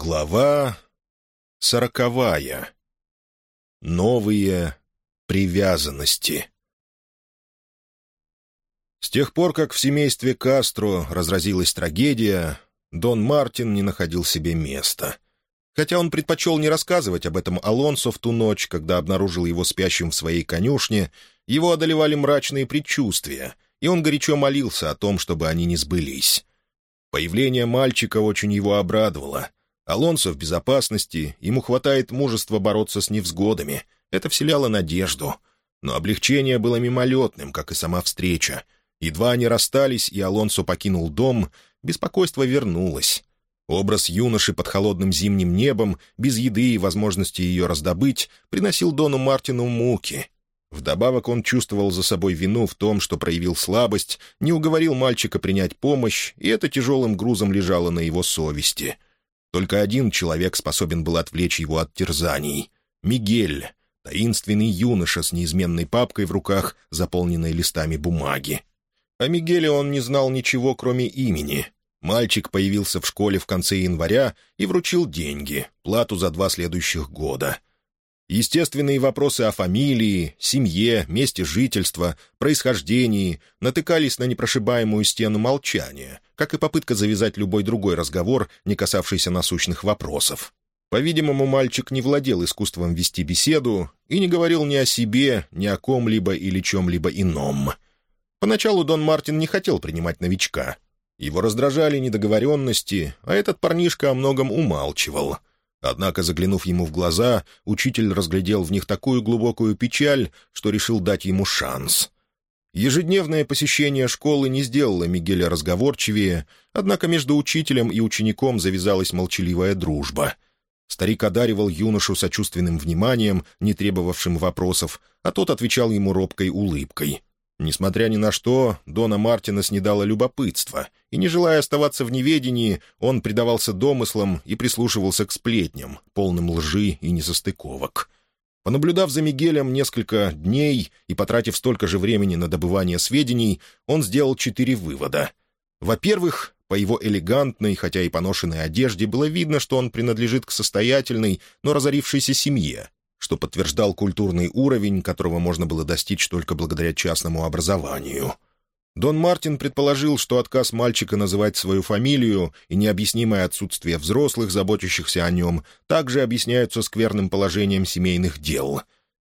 Глава сороковая. Новые привязанности. С тех пор, как в семействе Кастро разразилась трагедия, Дон Мартин не находил себе места. Хотя он предпочел не рассказывать об этом Алонсо в ту ночь, когда обнаружил его спящим в своей конюшне, его одолевали мрачные предчувствия, и он горячо молился о том, чтобы они не сбылись. Появление мальчика очень его обрадовало — Алонсо в безопасности, ему хватает мужества бороться с невзгодами. Это вселяло надежду. Но облегчение было мимолетным, как и сама встреча. Едва они расстались, и Алонсо покинул дом, беспокойство вернулось. Образ юноши под холодным зимним небом, без еды и возможности ее раздобыть, приносил Дону Мартину муки. Вдобавок он чувствовал за собой вину в том, что проявил слабость, не уговорил мальчика принять помощь, и это тяжелым грузом лежало на его совести — только один человек способен был отвлечь его от терзаний — Мигель, таинственный юноша с неизменной папкой в руках, заполненной листами бумаги. О Мигеле он не знал ничего, кроме имени. Мальчик появился в школе в конце января и вручил деньги, плату за два следующих года — Естественные вопросы о фамилии, семье, месте жительства, происхождении натыкались на непрошибаемую стену молчания, как и попытка завязать любой другой разговор, не касавшийся насущных вопросов. По-видимому, мальчик не владел искусством вести беседу и не говорил ни о себе, ни о ком-либо или чем-либо ином. Поначалу Дон Мартин не хотел принимать новичка. Его раздражали недоговоренности, а этот парнишка о многом умалчивал — Однако, заглянув ему в глаза, учитель разглядел в них такую глубокую печаль, что решил дать ему шанс. Ежедневное посещение школы не сделало Мигеля разговорчивее, однако между учителем и учеником завязалась молчаливая дружба. Старик одаривал юношу сочувственным вниманием, не требовавшим вопросов, а тот отвечал ему робкой улыбкой — Несмотря ни на что, Дона Мартина снедало любопытство, и, не желая оставаться в неведении, он предавался домыслам и прислушивался к сплетням, полным лжи и несостыковок. Понаблюдав за Мигелем несколько дней и потратив столько же времени на добывание сведений, он сделал четыре вывода. Во-первых, по его элегантной, хотя и поношенной одежде было видно, что он принадлежит к состоятельной, но разорившейся семье, что подтверждал культурный уровень, которого можно было достичь только благодаря частному образованию. Дон Мартин предположил, что отказ мальчика называть свою фамилию и необъяснимое отсутствие взрослых, заботящихся о нем, также объясняются скверным положением семейных дел.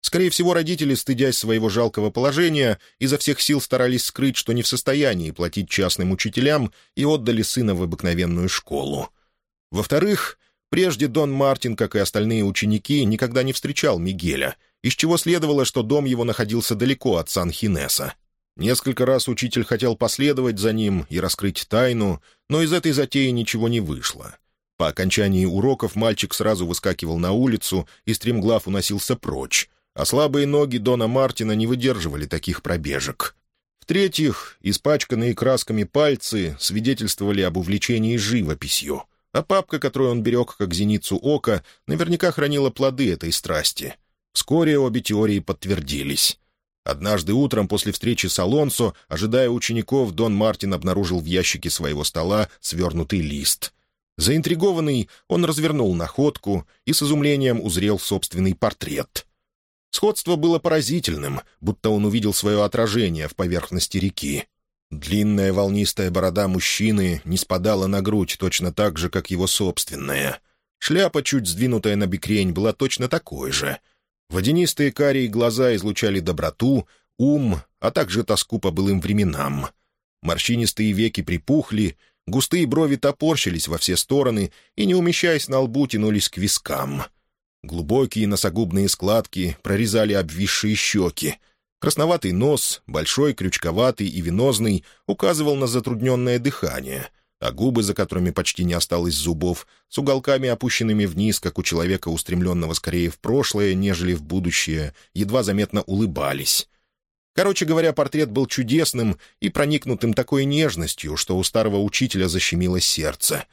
Скорее всего, родители, стыдясь своего жалкого положения, изо всех сил старались скрыть, что не в состоянии платить частным учителям, и отдали сына в обыкновенную школу. Во-вторых, Прежде Дон Мартин, как и остальные ученики, никогда не встречал Мигеля, из чего следовало, что дом его находился далеко от Сан-Хинеса. Несколько раз учитель хотел последовать за ним и раскрыть тайну, но из этой затеи ничего не вышло. По окончании уроков мальчик сразу выскакивал на улицу и стремглав уносился прочь, а слабые ноги Дона Мартина не выдерживали таких пробежек. В-третьих, испачканные красками пальцы свидетельствовали об увлечении живописью — а папка, которую он берег как зеницу ока, наверняка хранила плоды этой страсти. Вскоре обе теории подтвердились. Однажды утром после встречи с Алонсо, ожидая учеников, Дон Мартин обнаружил в ящике своего стола свернутый лист. Заинтригованный, он развернул находку и с изумлением узрел собственный портрет. Сходство было поразительным, будто он увидел свое отражение в поверхности реки. Длинная волнистая борода мужчины не спадала на грудь точно так же, как его собственная. Шляпа, чуть сдвинутая на бикрень, была точно такой же. Водянистые карие глаза излучали доброту, ум, а также тоску по былым временам. Морщинистые веки припухли, густые брови топорщились во все стороны и, не умещаясь на лбу, тянулись к вискам. Глубокие носогубные складки прорезали обвисшие щеки, Красноватый нос, большой, крючковатый и венозный, указывал на затрудненное дыхание, а губы, за которыми почти не осталось зубов, с уголками опущенными вниз, как у человека, устремленного скорее в прошлое, нежели в будущее, едва заметно улыбались. Короче говоря, портрет был чудесным и проникнутым такой нежностью, что у старого учителя защемило сердце.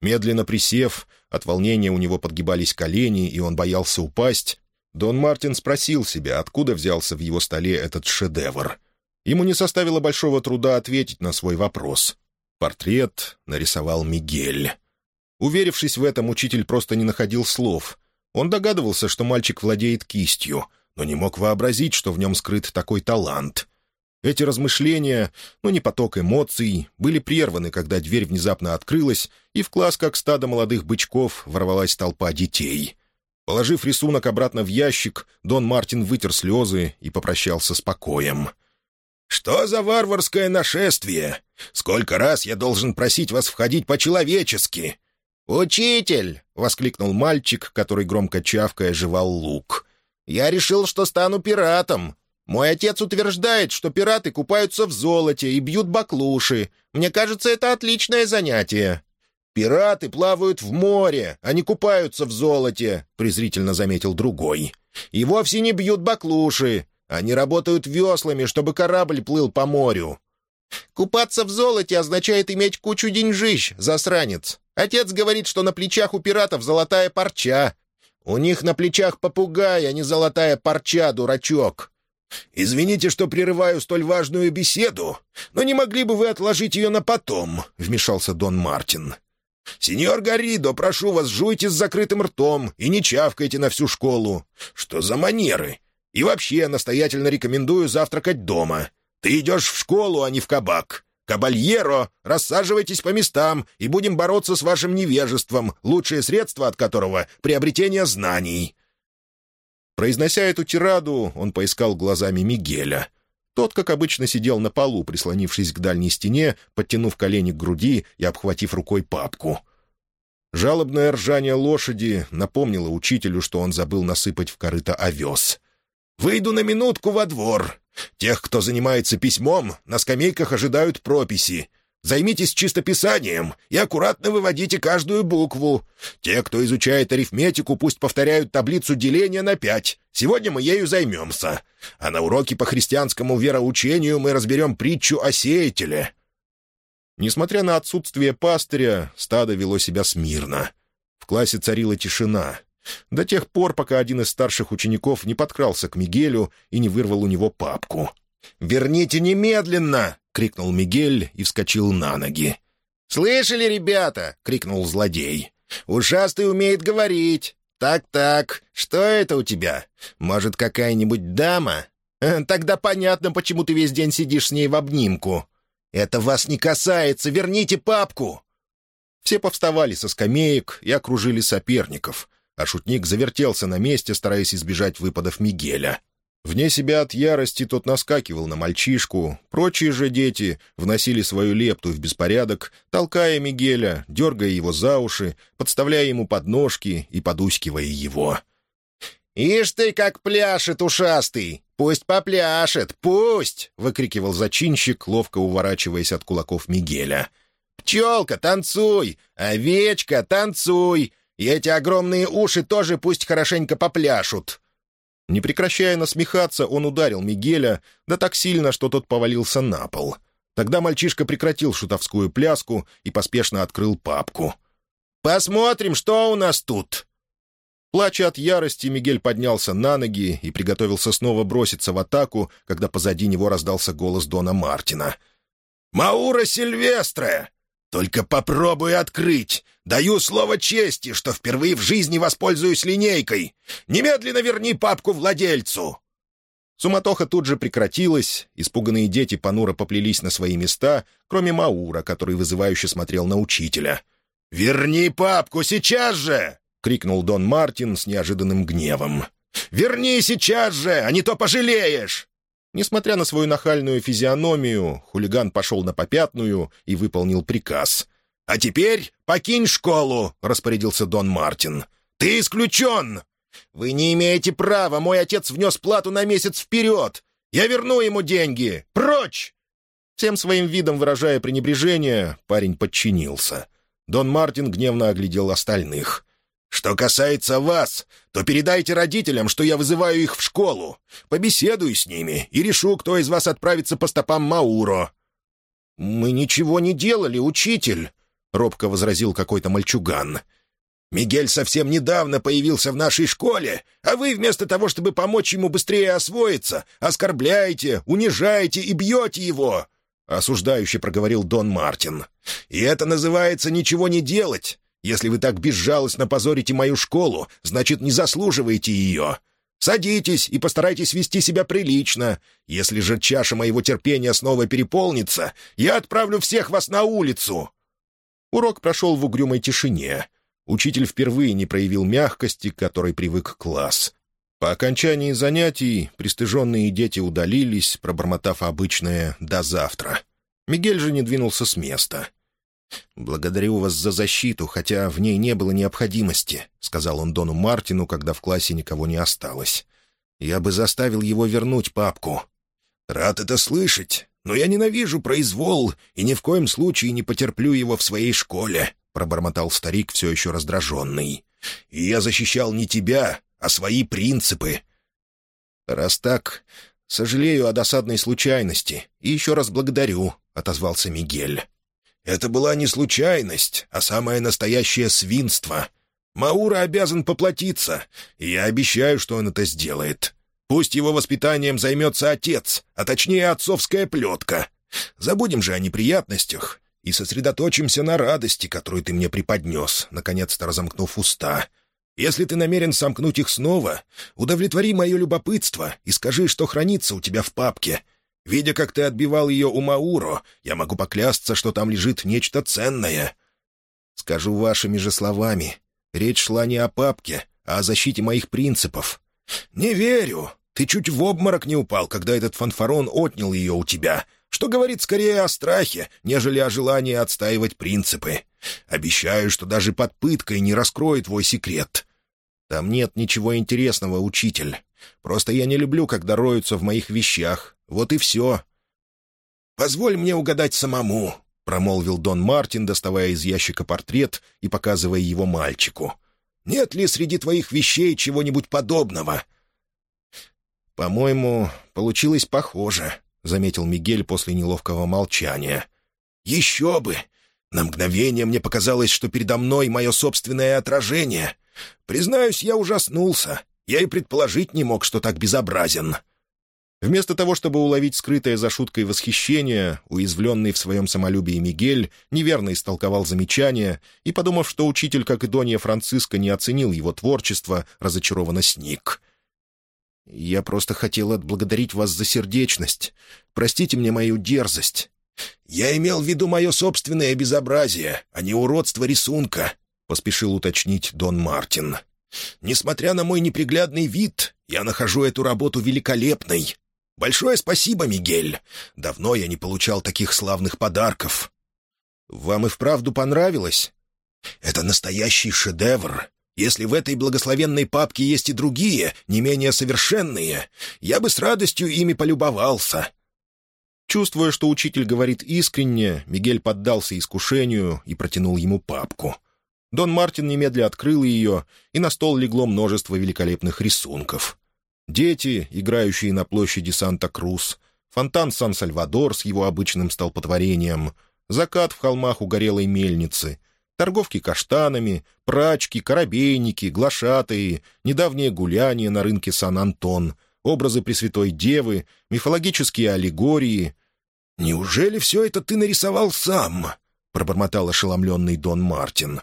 Медленно присев, от волнения у него подгибались колени, и он боялся упасть, Дон Мартин спросил себя, откуда взялся в его столе этот шедевр. Ему не составило большого труда ответить на свой вопрос. Портрет нарисовал Мигель. Уверившись в этом, учитель просто не находил слов. Он догадывался, что мальчик владеет кистью, но не мог вообразить, что в нем скрыт такой талант. Эти размышления, но не поток эмоций, были прерваны, когда дверь внезапно открылась, и в класс, как стадо молодых бычков, ворвалась толпа детей. Положив рисунок обратно в ящик, Дон Мартин вытер слезы и попрощался с покоем. «Что за варварское нашествие? Сколько раз я должен просить вас входить по-человечески?» «Учитель!» — воскликнул мальчик, который громко чавкая жевал лук. «Я решил, что стану пиратом. Мой отец утверждает, что пираты купаются в золоте и бьют баклуши. Мне кажется, это отличное занятие». «Пираты плавают в море, не купаются в золоте», — презрительно заметил другой. «И вовсе не бьют баклуши. Они работают веслами, чтобы корабль плыл по морю». «Купаться в золоте означает иметь кучу деньжищ, засранец. Отец говорит, что на плечах у пиратов золотая парча. У них на плечах попугай, а не золотая парча, дурачок». «Извините, что прерываю столь важную беседу, но не могли бы вы отложить ее на потом?» — вмешался Дон Мартин. «Сеньор Гаридо, прошу вас, жуйте с закрытым ртом и не чавкайте на всю школу. Что за манеры? И вообще, настоятельно рекомендую завтракать дома. Ты идешь в школу, а не в кабак. Кабальеро, рассаживайтесь по местам, и будем бороться с вашим невежеством, лучшее средство от которого — приобретение знаний». Произнося эту тираду, он поискал глазами Мигеля. Тот, как обычно, сидел на полу, прислонившись к дальней стене, подтянув колени к груди и обхватив рукой папку. Жалобное ржание лошади напомнило учителю, что он забыл насыпать в корыто овес. «Выйду на минутку во двор. Тех, кто занимается письмом, на скамейках ожидают прописи. Займитесь чистописанием и аккуратно выводите каждую букву. Те, кто изучает арифметику, пусть повторяют таблицу деления на пять. Сегодня мы ею займемся. А на уроке по христианскому вероучению мы разберем притчу о сеятеле». Несмотря на отсутствие пастыря, стадо вело себя смирно. В классе царила тишина. До тех пор, пока один из старших учеников не подкрался к Мигелю и не вырвал у него папку. «Верните немедленно!» — крикнул Мигель и вскочил на ноги. «Слышали, ребята?» — крикнул злодей. «Ушастый умеет говорить. Так-так, что это у тебя? Может, какая-нибудь дама? Э, тогда понятно, почему ты весь день сидишь с ней в обнимку. Это вас не касается, верните папку!» Все повставали со скамеек и окружили соперников, а шутник завертелся на месте, стараясь избежать выпадов Мигеля. Вне себя от ярости тот наскакивал на мальчишку, прочие же дети вносили свою лепту в беспорядок, толкая Мигеля, дергая его за уши, подставляя ему подножки и подускивая его. «Ишь ты, как пляшет ушастый! Пусть попляшет, пусть!» — выкрикивал зачинщик, ловко уворачиваясь от кулаков Мигеля. «Пчелка, танцуй! Овечка, танцуй! И эти огромные уши тоже пусть хорошенько попляшут!» Не прекращая насмехаться, он ударил Мигеля, да так сильно, что тот повалился на пол. Тогда мальчишка прекратил шутовскую пляску и поспешно открыл папку. «Посмотрим, что у нас тут!» Плача от ярости, Мигель поднялся на ноги и приготовился снова броситься в атаку, когда позади него раздался голос Дона Мартина. «Маура Сильвестре! Только попробуй открыть! Даю слово чести, что впервые в жизни воспользуюсь линейкой. Немедленно верни папку владельцу!» Суматоха тут же прекратилась, испуганные дети понуро поплелись на свои места, кроме Маура, который вызывающе смотрел на учителя. «Верни папку сейчас же!» — крикнул Дон Мартин с неожиданным гневом. «Верни сейчас же, а не то пожалеешь!» Несмотря на свою нахальную физиономию, хулиган пошел на попятную и выполнил приказ. «А теперь покинь школу», — распорядился Дон Мартин. «Ты исключен!» «Вы не имеете права, мой отец внес плату на месяц вперед! Я верну ему деньги! Прочь!» Всем своим видом выражая пренебрежение, парень подчинился. Дон Мартин гневно оглядел остальных. «Что касается вас, то передайте родителям, что я вызываю их в школу. Побеседую с ними и решу, кто из вас отправится по стопам Мауро». «Мы ничего не делали, учитель», — робко возразил какой-то мальчуган. «Мигель совсем недавно появился в нашей школе, а вы вместо того, чтобы помочь ему быстрее освоиться, оскорбляете, унижаете и бьете его!» — осуждающе проговорил Дон Мартин. «И это называется ничего не делать. Если вы так безжалостно позорите мою школу, значит, не заслуживаете ее. Садитесь и постарайтесь вести себя прилично. Если же чаша моего терпения снова переполнится, я отправлю всех вас на улицу». Урок прошел в угрюмой тишине. Учитель впервые не проявил мягкости, к которой привык класс. По окончании занятий пристыженные дети удалились, пробормотав обычное «до завтра». Мигель же не двинулся с места. «Благодарю вас за защиту, хотя в ней не было необходимости», — сказал он Дону Мартину, когда в классе никого не осталось. «Я бы заставил его вернуть папку». «Рад это слышать, но я ненавижу произвол и ни в коем случае не потерплю его в своей школе», — пробормотал старик, все еще раздраженный. «И я защищал не тебя, а свои принципы. «Раз так, сожалею о досадной случайности и еще раз благодарю», — отозвался Мигель. «Это была не случайность, а самое настоящее свинство. Маура обязан поплатиться, и я обещаю, что он это сделает. Пусть его воспитанием займется отец, а точнее отцовская плетка. Забудем же о неприятностях и сосредоточимся на радости, которую ты мне преподнес, наконец-то разомкнув уста. Если ты намерен сомкнуть их снова, удовлетвори мое любопытство и скажи, что хранится у тебя в папке. Видя, как ты отбивал ее у Мауро, я могу поклясться, что там лежит нечто ценное. Скажу вашими же словами. Речь шла не о папке, а о защите моих принципов. Не верю. Ты чуть в обморок не упал, когда этот фанфарон отнял ее у тебя, что говорит скорее о страхе, нежели о желании отстаивать принципы. Обещаю, что даже под пыткой не раскрою твой секрет. Там нет ничего интересного, учитель. Просто я не люблю, когда роются в моих вещах. Вот и все. «Позволь мне угадать самому», — промолвил Дон Мартин, доставая из ящика портрет и показывая его мальчику. «Нет ли среди твоих вещей чего-нибудь подобного?» «По-моему, получилось похоже», — заметил Мигель после неловкого молчания. «Еще бы! На мгновение мне показалось, что передо мной мое собственное отражение. Признаюсь, я ужаснулся. Я и предположить не мог, что так безобразен». Вместо того, чтобы уловить скрытое за шуткой восхищение, уязвленный в своем самолюбии Мигель неверно истолковал замечание и, подумав, что учитель, как и Донья Франциско, не оценил его творчество, разочарованно сник. «Я просто хотел отблагодарить вас за сердечность. Простите мне мою дерзость. «Я имел в виду мое собственное безобразие, а не уродство рисунка», — поспешил уточнить Дон Мартин. «Несмотря на мой неприглядный вид, я нахожу эту работу великолепной. Большое спасибо, Мигель. Давно я не получал таких славных подарков». «Вам и вправду понравилось?» «Это настоящий шедевр. Если в этой благословенной папке есть и другие, не менее совершенные, я бы с радостью ими полюбовался», Чувствуя, что учитель говорит искренне, Мигель поддался искушению и протянул ему папку. Дон Мартин немедля открыл ее, и на стол легло множество великолепных рисунков. Дети, играющие на площади Санта-Крус, фонтан Сан-Сальвадор с его обычным столпотворением, закат в холмах угорелой мельницы, торговки каштанами, прачки, корабейники, глашатые, недавнее гуляние на рынке Сан-Антон, образы Пресвятой Девы, мифологические аллегории, «Неужели все это ты нарисовал сам?» — пробормотал ошеломленный Дон Мартин.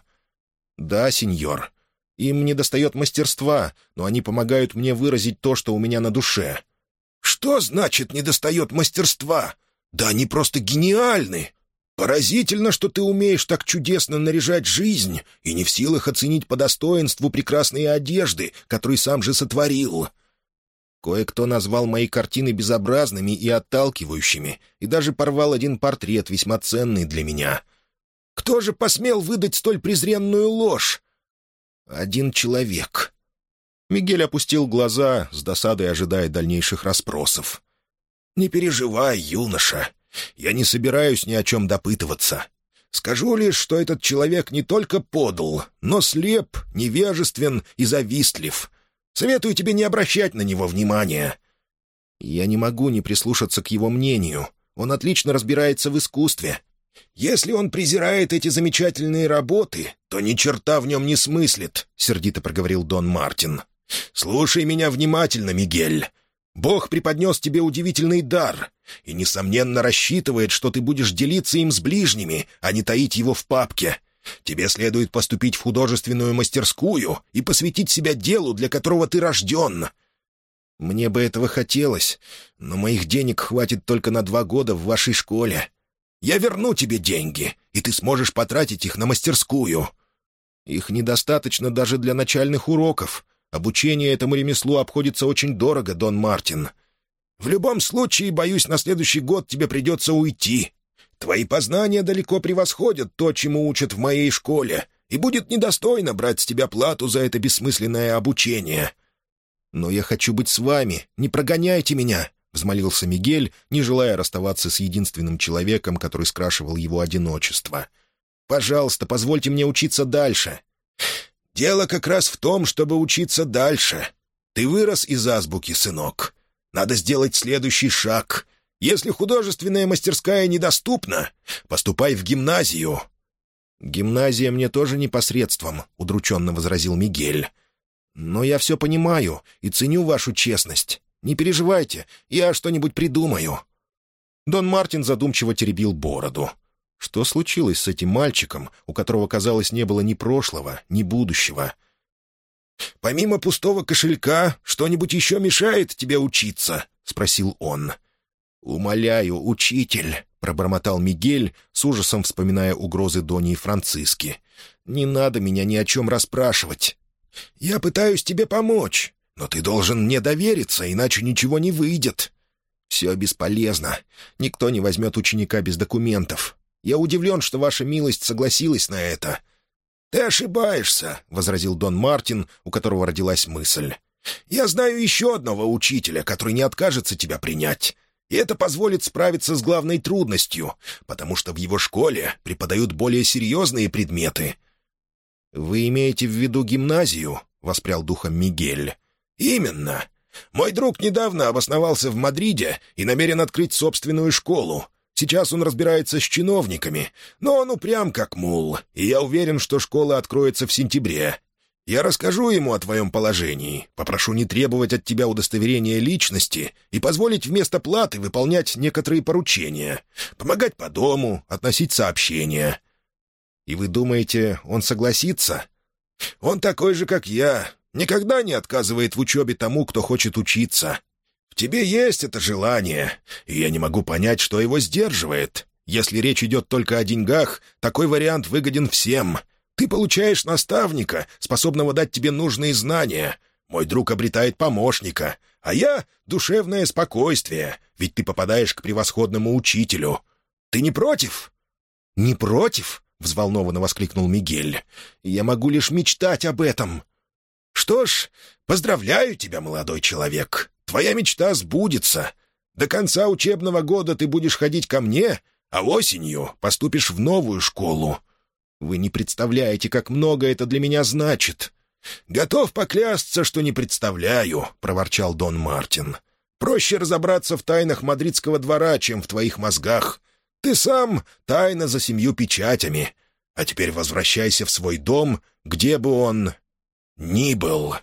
«Да, сеньор. Им не достает мастерства, но они помогают мне выразить то, что у меня на душе». «Что значит «недостает мастерства»? Да они просто гениальны! Поразительно, что ты умеешь так чудесно наряжать жизнь и не в силах оценить по достоинству прекрасные одежды, которые сам же сотворил. Кое-кто назвал мои картины безобразными и отталкивающими, и даже порвал один портрет, весьма ценный для меня. Кто же посмел выдать столь презренную ложь? Один человек. Мигель опустил глаза, с досадой ожидая дальнейших расспросов. «Не переживай, юноша. Я не собираюсь ни о чем допытываться. Скажу лишь, что этот человек не только подл, но слеп, невежествен и завистлив» Советую тебе не обращать на него внимания». «Я не могу не прислушаться к его мнению. Он отлично разбирается в искусстве. Если он презирает эти замечательные работы, то ни черта в нем не смыслит», — сердито проговорил Дон Мартин. «Слушай меня внимательно, Мигель. Бог преподнес тебе удивительный дар и, несомненно, рассчитывает, что ты будешь делиться им с ближними, а не таить его в папке. Тебе следует поступить в художественную мастерскую и посвятить себя делу, для которого ты рожден». «Мне бы этого хотелось, но моих денег хватит только на два года в вашей школе». «Я верну тебе деньги, и ты сможешь потратить их на мастерскую». «Их недостаточно даже для начальных уроков. Обучение этому ремеслу обходится очень дорого, Дон Мартин». «В любом случае, боюсь, на следующий год тебе придется уйти. Твои познания далеко превосходят то, чему учат в моей школе, и будет недостойно брать с тебя плату за это бессмысленное обучение». «Но я хочу быть с вами. Не прогоняйте меня!» — взмолился Мигель, не желая расставаться с единственным человеком, который скрашивал его одиночество. «Пожалуйста, позвольте мне учиться дальше». «Дело как раз в том, чтобы учиться дальше. Ты вырос из азбуки, сынок. Надо сделать следующий шаг. Если художественная мастерская недоступна, поступай в гимназию». «Гимназия мне тоже непосредством», — удрученно возразил Мигель. «Но я все понимаю и ценю вашу честность. Не переживайте, я что-нибудь придумаю». Дон Мартин задумчиво теребил бороду. Что случилось с этим мальчиком, у которого, казалось, не было ни прошлого, ни будущего? «Помимо пустого кошелька, что-нибудь еще мешает тебе учиться?» — спросил он. «Умоляю, учитель», — пробормотал Мигель, с ужасом вспоминая угрозы Дони и Франциски. «Не надо меня ни о чем расспрашивать. Я пытаюсь тебе помочь, но ты должен мне довериться, иначе ничего не выйдет». «Все бесполезно. Никто не возьмет ученика без документов. Я удивлен, что ваша милость согласилась на это». «Ты ошибаешься», — возразил Дон Мартин, у которого родилась мысль. «Я знаю еще одного учителя, который не откажется тебя принять. И это позволит справиться с главной трудностью, потому что в его школе преподают более серьезные предметы». «Вы имеете в виду гимназию?» — воспрял духом Мигель. «Именно. Мой друг недавно обосновался в Мадриде и намерен открыть собственную школу. Сейчас он разбирается с чиновниками, но он упрям как мул, и я уверен, что школа откроется в сентябре. Я расскажу ему о твоем положении, попрошу не требовать от тебя удостоверения личности и позволить вместо платы выполнять некоторые поручения, помогать по дому, относить сообщения». «И вы думаете, он согласится?» «Он такой же, как я, никогда не отказывает в учебе тому, кто хочет учиться. В тебе есть это желание, и я не могу понять, что его сдерживает. Если речь идет только о деньгах, такой вариант выгоден всем. Ты получаешь наставника, способного дать тебе нужные знания. Мой друг обретает помощника, а я — душевное спокойствие, ведь ты попадаешь к превосходному учителю. Ты не против?» «Не против?» — взволнованно воскликнул Мигель. «Я могу лишь мечтать об этом». «Что ж, поздравляю тебя, молодой человек. Твоя мечта сбудется. До конца учебного года ты будешь ходить ко мне, а осенью поступишь в новую школу. Вы не представляете, как много это для меня значит». «Готов поклясться, что не представляю», — проворчал Дон Мартин. «Проще разобраться в тайнах мадридского двора, чем в твоих мозгах. Ты сам — тайна за семью печатями. А теперь возвращайся в свой дом, где бы он ни был».